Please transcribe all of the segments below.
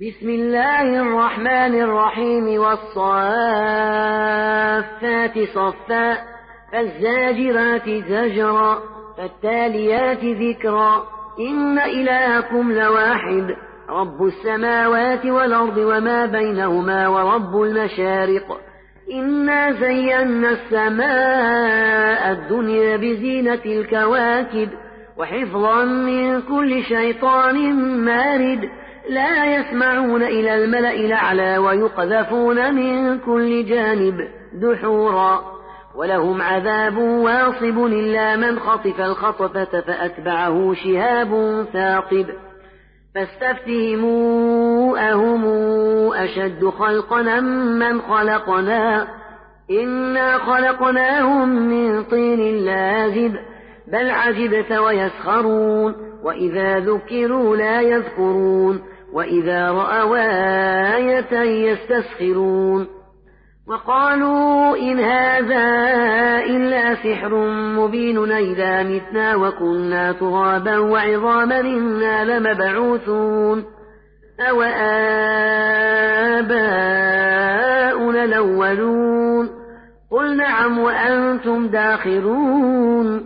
بسم الله الرحمن الرحيم والصافات صفا فالزاجرات زجرا فالتاليات ذكرا. إن إلهكم لواحد رب السماوات والأرض وما بينهما ورب المشارق. إنا زينا السماء الدنيا بزينة الكواكب وحفظا من كل شيطان مارد. لا يسمعون إلى الملأ الأعلى ويقذفون من كل جانب دحورا ولهم عذاب واصب إلا من خطف الخطفة فأتبعه شهاب ثاقب فاستفتهموا أهم أشد خلقا من خلقنا؟ إنا خلقناهم من طين لازب بل عجبت ويسخرون وإذا ذكروا لا يذكرون. وإذا رأوا آية يستسخرون وقالوا إن هذا إلا سحر مبين إذا متنا وكنا ترابا وعظاما إنا لمبعوثون أو آباؤنا الأولون قل نعم وأنتم داخرون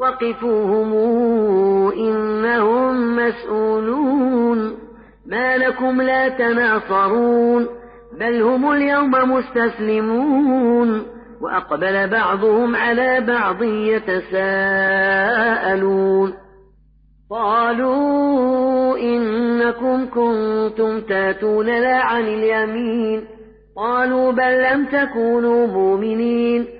وقفوهم إنهم مسؤولون. ما لكم لا تناصرون بل هم اليوم مستسلمون. وأقبل بعضهم على بعض يتساءلون. قالوا إنكم كنتم تاتوننا عن اليمين. قالوا بل لم تكونوا مؤمنين.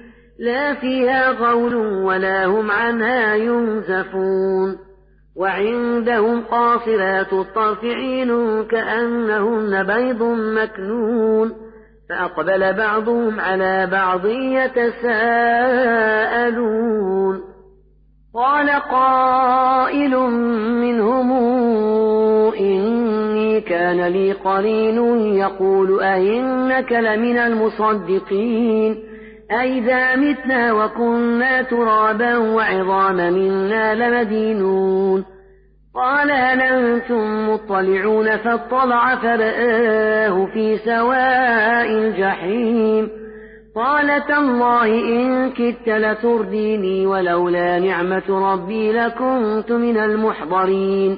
لا فيها غول ولا هم عنها ينزفون. وعندهم قاصرات الطرف عين كأنهن بيض مكنون. فأقبل بعضهم على بعض يتساءلون. قال قائل منهم إني كان لي قرين يقول أئنك لمن المصدقين. أئذا متنا وكنا ترابا وعظاما منا لمدينون. قال هل أنتم مطلعون فاطلع فرآه في سواء الجحيم. قال تالله إن كدت لترديني ولولا نعمة ربي لكنت من المحضرين.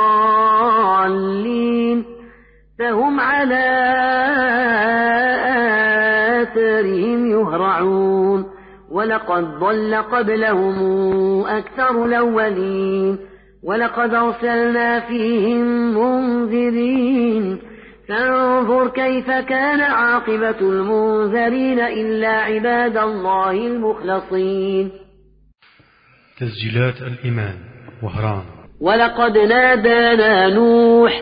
على آثارهم يهرعون. ولقد ضل قبلهم أكثر الأولين. ولقد أرسلنا فيهم منذرين. فانظر كيف كان عاقبة المنذرين إلا عباد الله المخلصين. تسجيلات الإيمان وهران. ولقد نادانا نوح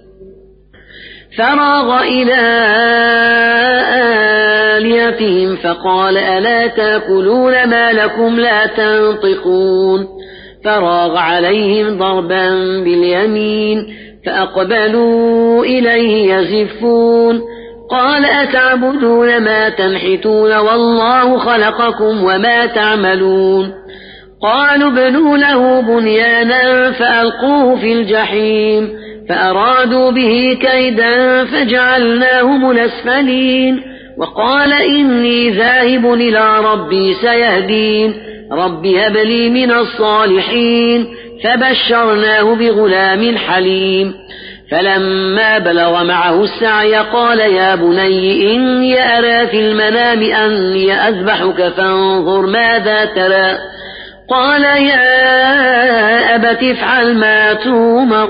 فراغ إلى آلهتهم فقال ألا تأكلون ما لكم لا تنطقون فراغ عليهم ضربا باليمين فأقبلوا إليه يزفون قال أتعبدون ما تنحتون والله خلقكم وما تعملون قالوا ابنوا له بنيانا فألقوه في الجحيم فأرادوا به كيدا فجعلناهم الأسفلين. وقال إني ذاهب إلى ربي سيهدين. رب هب لي من الصالحين. فبشرناه بغلام حليم. فلما بلغ معه السعي قال يا بني إني أرى في المنام أني أذبحك فانظر ماذا ترى. قال يا أبت افعل ما تومر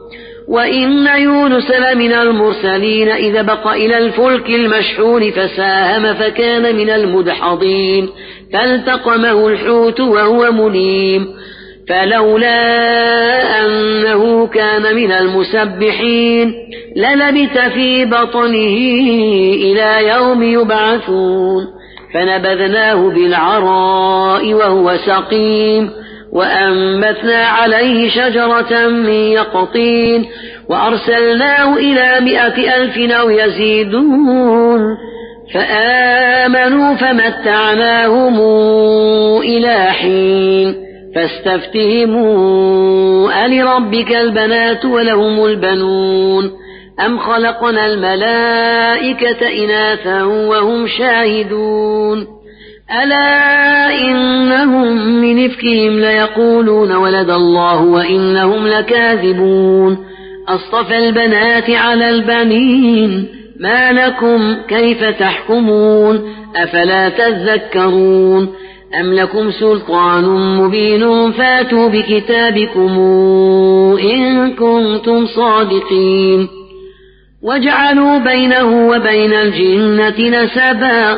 وإن يونس لمن المرسلين إذا بق إلى الفلك المشحون فساهم فكان من المدحضين فالتقمه الحوت وهو مليم فلولا أنه كان من المسبحين للبث في بطنه إلى يوم يبعثون فنبذناه بالعراء وهو سقيم وأنبتنا عليه شجرة من يقطين وأرسلناه إلى مائة ألف أو يزيدون فآمنوا فمتعناهم إلى حين فاستفتهموا ألربك البنات ولهم البنون أم خلقنا الملائكة إناثا وهم شاهدون ألا إنهم من إفكهم ليقولون ولد الله وإنهم لكاذبون أصطفى البنات على البنين ما لكم كيف تحكمون أفلا تذكرون أم لكم سلطان مبين فاتوا بكتابكم إن كنتم صادقين وجعلوا بينه وبين الجنة نسبا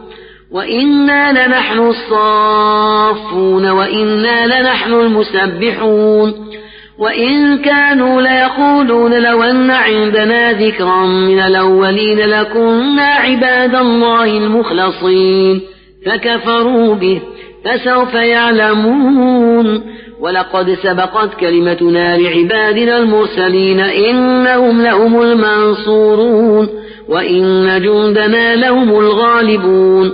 وإنا لنحن الصافون وإنا لنحن المسبحون وإن كانوا ليقولون لو أن عندنا ذكرا من الأولين لكنا عباد الله المخلصين فكفروا به فسوف يعلمون ولقد سبقت كلمتنا لعبادنا المرسلين إنهم لهم المنصورون وإن جندنا لهم الغالبون